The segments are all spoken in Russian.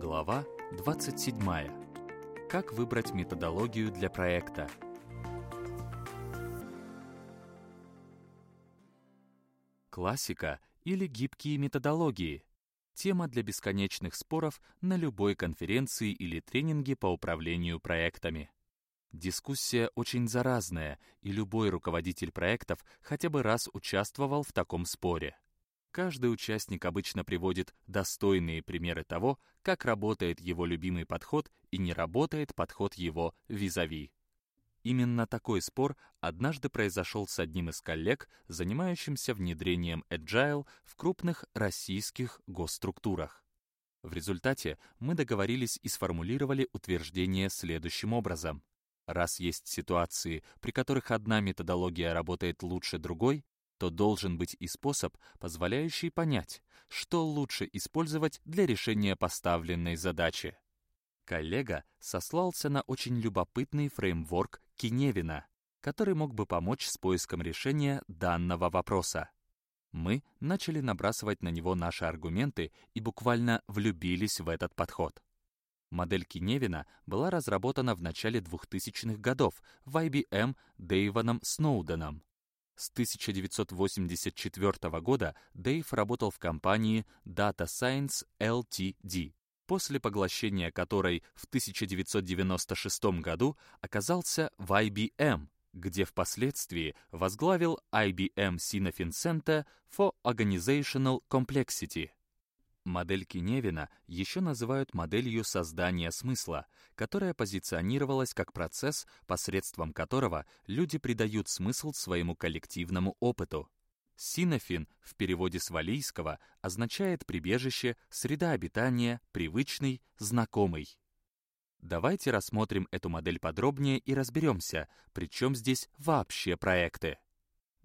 Глава 27. Как выбрать методологию для проекта? Классика или гибкие методологии? Тема для бесконечных споров на любой конференции или тренинге по управлению проектами. Дискуссия очень заразная, и любой руководитель проектов хотя бы раз участвовал в таком споре. Каждый участник обычно приводит достойные примеры того, как работает его любимый подход и не работает подход его визави. Именно такой спор однажды произошел с одним из коллег, занимающимся внедрением Agile в крупных российских госструктурах. В результате мы договорились и сформулировали утверждение следующим образом. Раз есть ситуации, при которых одна методология работает лучше другой, то должен быть и способ, позволяющий понять, что лучше использовать для решения поставленной задачи. Коллега сослался на очень любопытный фреймворк Киневина, который мог бы помочь с поиском решения данного вопроса. Мы начали набрасывать на него наши аргументы и буквально влюбились в этот подход. Модель Киневина была разработана в начале 2000-х годов в IBM Дэйвоном Сноуденом. С 1984 года Дэйв работал в компании Data Science Ltd, после поглощения которой в 1996 году оказался в IBM, где впоследствии возглавил IBM Sinofin Center for Organizational Complexity. Модель Киневина еще называют моделью создания смысла, которая позиционировалась как процесс, посредством которого люди придают смысл своему коллективному опыту. Синофин в переводе с валийского означает прибежище, среда обитания, привычный, знакомый. Давайте рассмотрим эту модель подробнее и разберемся, при чем здесь вообще проекты.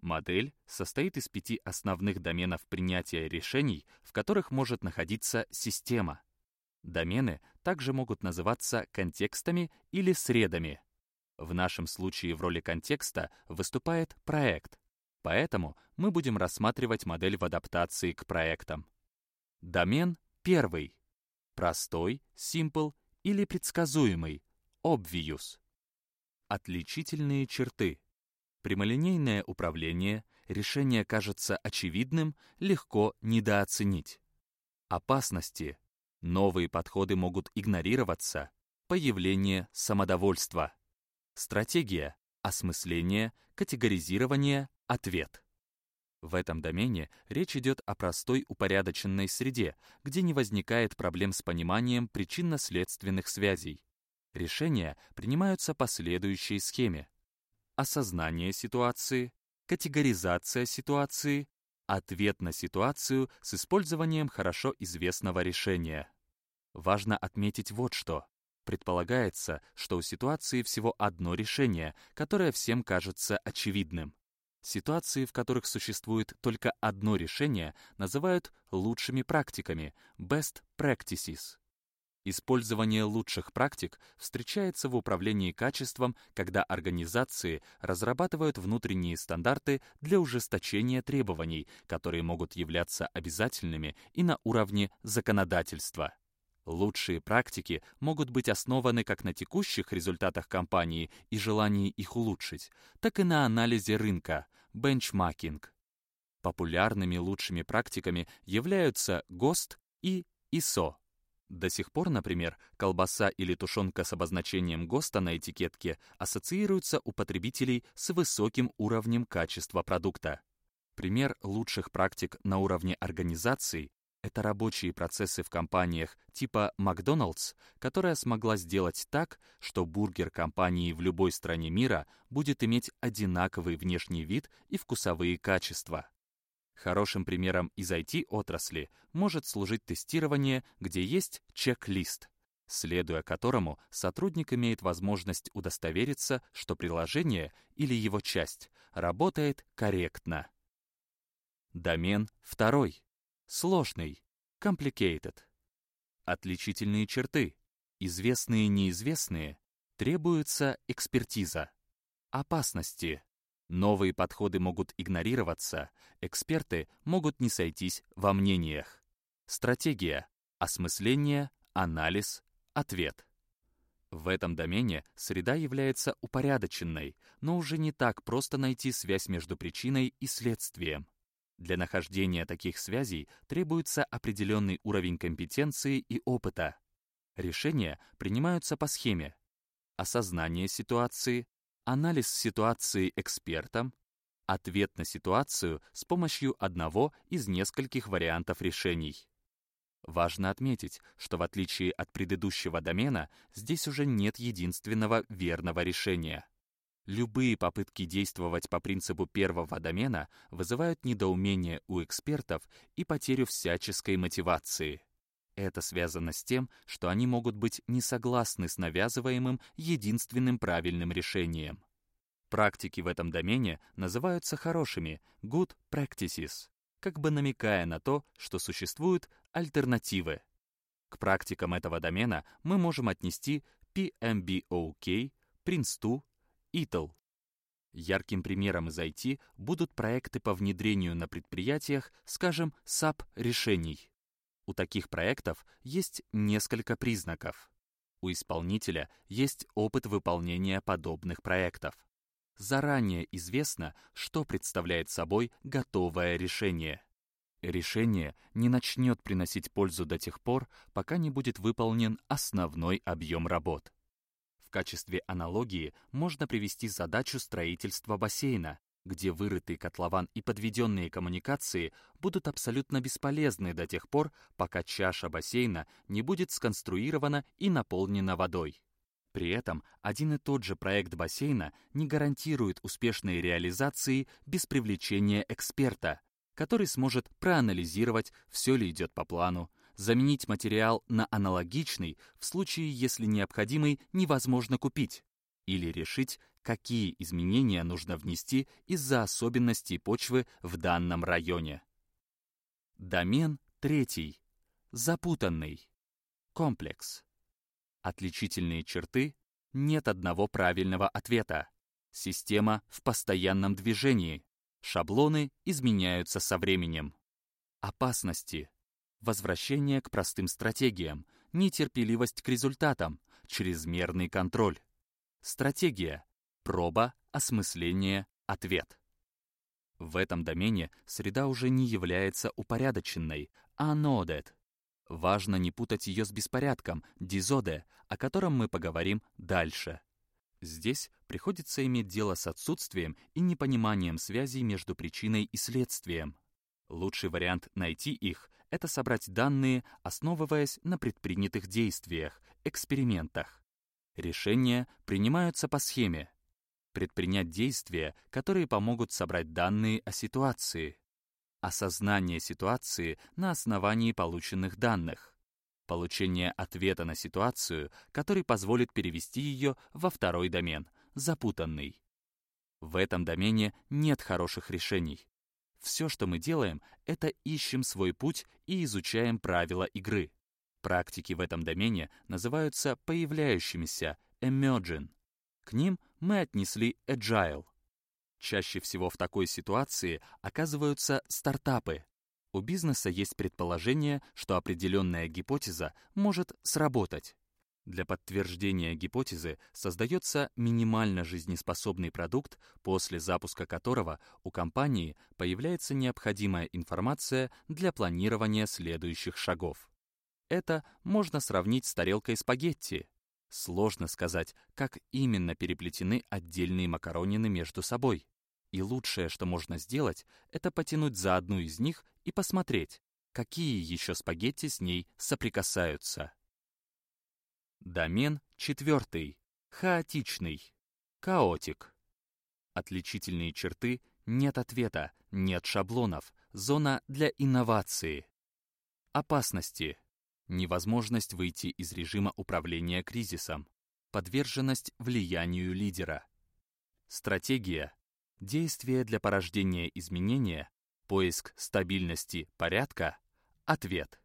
Модель состоит из пяти основных доменов принятия решений, в которых может находиться система. Домены также могут называться контекстами или средами. В нашем случае в роли контекста выступает проект, поэтому мы будем рассматривать модель в адаптации к проектам. Домен первый. Простой, simple или предсказуемый, obvious. Отличительные черты. Прямолинейное управление, решение кажется очевидным, легко недооценить. Опасности. Новые подходы могут игнорироваться. Появление самодовольства. Стратегия. Осмысление, категоризирование, ответ. В этом домене речь идет о простой упорядоченной среде, где не возникает проблем с пониманием причинно-следственных связей. Решения принимаются по следующей схеме осознание ситуации, категоризация ситуации, ответ на ситуацию с использованием хорошо известного решения. Важно отметить вот что. Предполагается, что у ситуации всего одно решение, которое всем кажется очевидным. Ситуации, в которых существует только одно решение, называют лучшими практиками, best practices. Использование лучших практик встречается в управлении качеством, когда организации разрабатывают внутренние стандарты для ужесточения требований, которые могут являться обязательными и на уровне законодательства. Лучшие практики могут быть основаны как на текущих результатах компании и желании их улучшить, так и на анализе рынка, бенчмаркинг. Популярными лучшими практиками являются ГОСТ и ISO. До сих пор, например, колбаса или тушенка с обозначением ГОСТа на этикетке ассоциируются у потребителей с высоким уровнем качества продукта. Пример лучших практик на уровне организаций — это рабочие процессы в компаниях типа Макдоналдс, которая смогла сделать так, что бургер компании в любой стране мира будет иметь одинаковый внешний вид и вкусовые качества. Хорошим примером из IT-отрасли может служить тестирование, где есть чек-лист, следуя которому сотрудник имеет возможность удостовериться, что приложение или его часть работает корректно. Домен второй. Сложный. Complicated. Отличительные черты. Известные и неизвестные. Требуется экспертиза. Опасности. Новые подходы могут игнорироваться, эксперты могут не сойтись во мнениях. Стратегия, осмысление, анализ, ответ. В этом домене среда является упорядоченной, но уже не так просто найти связь между причиной и следствием. Для нахождения таких связей требуется определенный уровень компетенции и опыта. Решения принимаются по схеме. Осознание ситуации, анализ ситуации экспертом, ответ на ситуацию с помощью одного из нескольких вариантов решений. Важно отметить, что в отличие от предыдущего домена, здесь уже нет единственного верного решения. Любые попытки действовать по принципу первого домена вызывают недоумение у экспертов и потерю всяческой мотивации. Это связано с тем, что они могут быть не согласны с навязываемым единственным правильным решением. Практики в этом домене называются хорошими good practices, как бы намекая на то, что существуют альтернативы. К практикам этого домена мы можем отнести PMBOK, Prince2, ETL. Ярким примером из IT будут проекты по внедрению на предприятиях, скажем, SAP-решений. У таких проектов есть несколько признаков. У исполнителя есть опыт выполнения подобных проектов заранее известно, что представляет собой готовое решение. Решение не начнет приносить пользу до тех пор, пока не будет выполнен основной объем работ. В качестве аналогии можно привести задачу строительства бассейна, где вырытый котлован и подведенные коммуникации будут абсолютно бесполезны до тех пор, пока чаша бассейна не будет сконструирована и наполнена водой. При этом один и тот же проект бассейна не гарантирует успешной реализации без привлечения эксперта, который сможет проанализировать, все ли идет по плану, заменить материал на аналогичный в случае, если необходимый невозможно купить, или решить, какие изменения нужно внести из-за особенностей почвы в данном районе. Домен третий. Запутанный. Комплекс. Отличительные черты — нет одного правильного ответа. Система в постоянном движении. Шаблоны изменяются со временем. Опасности. Возвращение к простым стратегиям, нетерпеливость к результатам, чрезмерный контроль. Стратегия. Проба, осмысление, ответ. В этом домене среда уже не является упорядоченной, а noded, Важно не путать ее с беспорядком, дизоде, о котором мы поговорим дальше. Здесь приходится иметь дело с отсутствием и непониманием связей между причиной и следствием. Лучший вариант найти их — это собрать данные, основываясь на предпринятых действиях, экспериментах. Решения принимаются по схеме. Предпринять действия, которые помогут собрать данные о ситуации осознание ситуации на основании полученных данных, получение ответа на ситуацию, который позволит перевести ее во второй домен, запутанный. В этом домене нет хороших решений. Все, что мы делаем, это ищем свой путь и изучаем правила игры. Практики в этом домене называются появляющимися, emerging. К ним мы отнесли agile. Чаще всего в такой ситуации оказываются стартапы. У бизнеса есть предположение, что определенная гипотеза может сработать. Для подтверждения гипотезы создается минимально жизнеспособный продукт, после запуска которого у компании появляется необходимая информация для планирования следующих шагов. Это можно сравнить с тарелкой спагетти. Сложно сказать, как именно переплетены отдельные макаронины между собой. И лучшее, что можно сделать, это потянуть за одну из них и посмотреть, какие еще спагетти с ней соприкасаются. Домен четвертый. Хаотичный. Каотик. Отличительные черты — нет ответа, нет шаблонов, зона для инновации. Опасности. Невозможность выйти из режима управления кризисом. Подверженность влиянию лидера. Стратегия Действие для порождения изменения, поиск стабильности порядка, ответ.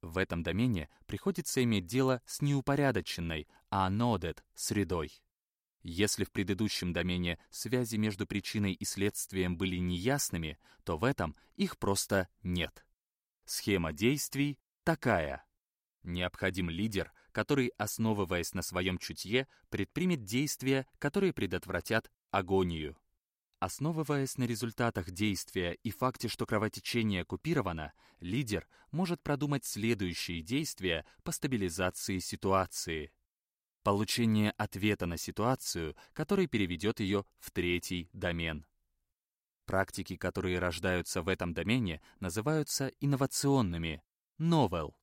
В этом домене приходится иметь дело с неупорядоченной, а noded средой. Если в предыдущем домене связи между причиной и следствием были неясными, то в этом их просто нет. Схема действий такая. Необходим лидер, который, основываясь на своем чутье, предпримет действия, которые предотвратят агонию. Основываясь на результатах действия и факте, что кровотечение купировано, лидер может продумать следующие действия по стабилизации ситуации. Получение ответа на ситуацию, который переведет ее в третий домен. Практики, которые рождаются в этом домене, называются инновационными – novel.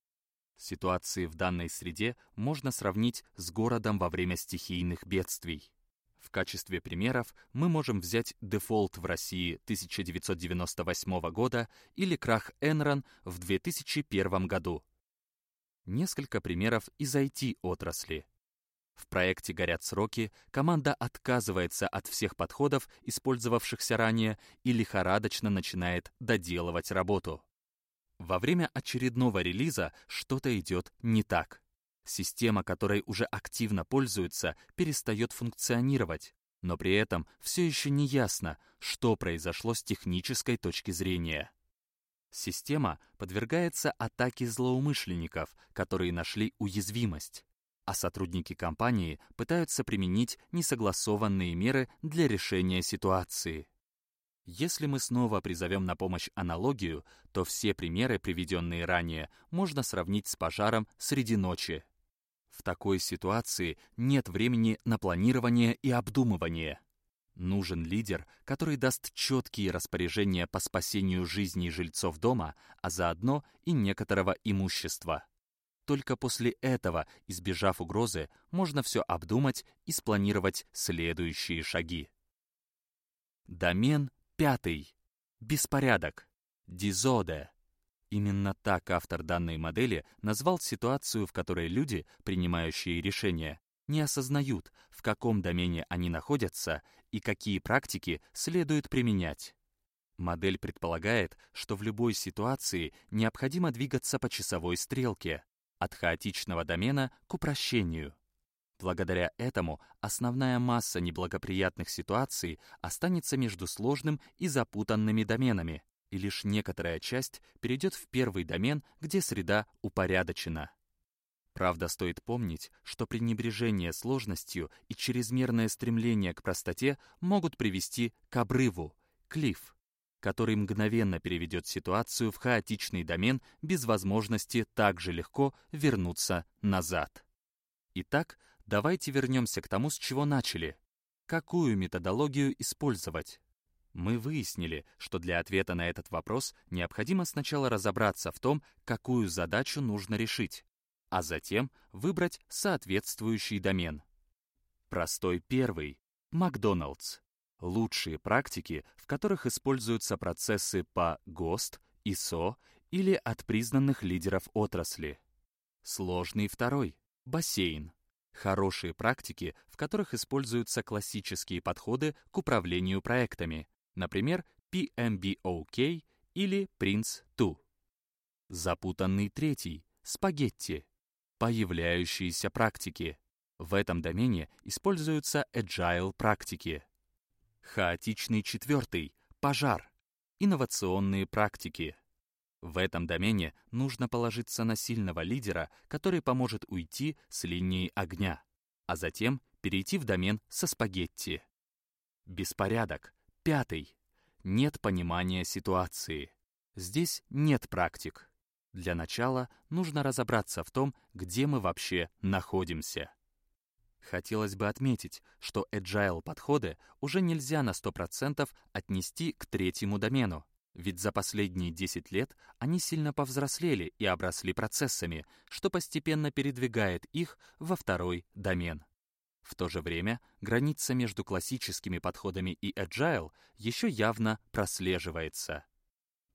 Ситуации в данной среде можно сравнить с городом во время стихийных бедствий. В качестве примеров мы можем взять дефолт в России 1998 года или крах Enron в 2001 году. Несколько примеров из IT-отрасли. В проекте «Горят сроки» команда отказывается от всех подходов, использовавшихся ранее, и лихорадочно начинает доделывать работу. Во время очередного релиза что-то идет не так. Система, которой уже активно пользуются, перестает функционировать, но при этом все еще не ясно, что произошло с технической точки зрения. Система подвергается атаке злоумышленников, которые нашли уязвимость, а сотрудники компании пытаются применить несогласованные меры для решения ситуации. Если мы снова призовем на помощь аналогию, то все примеры, приведенные ранее, можно сравнить с пожаром среди ночи. В такой ситуации нет времени на планирование и обдумывание. Нужен лидер, который даст четкие распоряжения по спасению жизни жильцов дома, а заодно и некоторого имущества. Только после этого, избежав угрозы, можно все обдумать и спланировать следующие шаги. Домен Пятый. Беспорядок. Дизоде. Именно так автор данной модели назвал ситуацию, в которой люди, принимающие решения, не осознают, в каком домене они находятся и какие практики следует применять. Модель предполагает, что в любой ситуации необходимо двигаться по часовой стрелке, от хаотичного домена к упрощению. Благодаря этому основная масса неблагоприятных ситуаций останется между сложным и запутанными доменами, и лишь некоторая часть перейдет в первый домен, где среда упорядочена. Правда, стоит помнить, что пренебрежение сложностью и чрезмерное стремление к простоте могут привести к обрыву, клифф, который мгновенно переведет ситуацию в хаотичный домен без возможности так же легко вернуться назад. Итак, Давайте вернемся к тому, с чего начали. Какую методологию использовать? Мы выяснили, что для ответа на этот вопрос необходимо сначала разобраться в том, какую задачу нужно решить, а затем выбрать соответствующий домен. Простой первый — Макдоналдс. Лучшие практики, в которых используются процессы по ГОСТ, ИСО или от признанных лидеров отрасли. Сложный второй — бассейн. Хорошие практики, в которых используются классические подходы к управлению проектами, например, PMBOK или Prince2. Запутанный третий — спагетти. Появляющиеся практики. В этом домене используются agile практики. Хаотичный четвертый — пожар. Инновационные практики. В этом домене нужно положиться на сильного лидера, который поможет уйти с линии огня, а затем перейти в домен со спагетти. Беспорядок. Пятый. Нет понимания ситуации. Здесь нет практик. Для начала нужно разобраться в том, где мы вообще находимся. Хотелось бы отметить, что agile подходы уже нельзя на 100% отнести к третьему домену, ведь за последние 10 лет они сильно повзрослели и обросли процессами, что постепенно передвигает их во второй домен. В то же время граница между классическими подходами и agile еще явно прослеживается.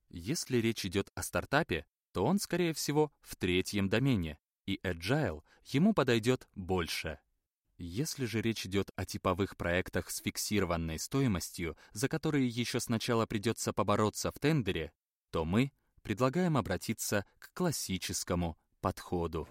Если речь идет о стартапе, то он, скорее всего, в третьем домене, и agile ему подойдет больше. Если же речь идет о типовых проектах с фиксированной стоимостью, за которые еще сначала придется побороться в тендере, то мы предлагаем обратиться к классическому подходу.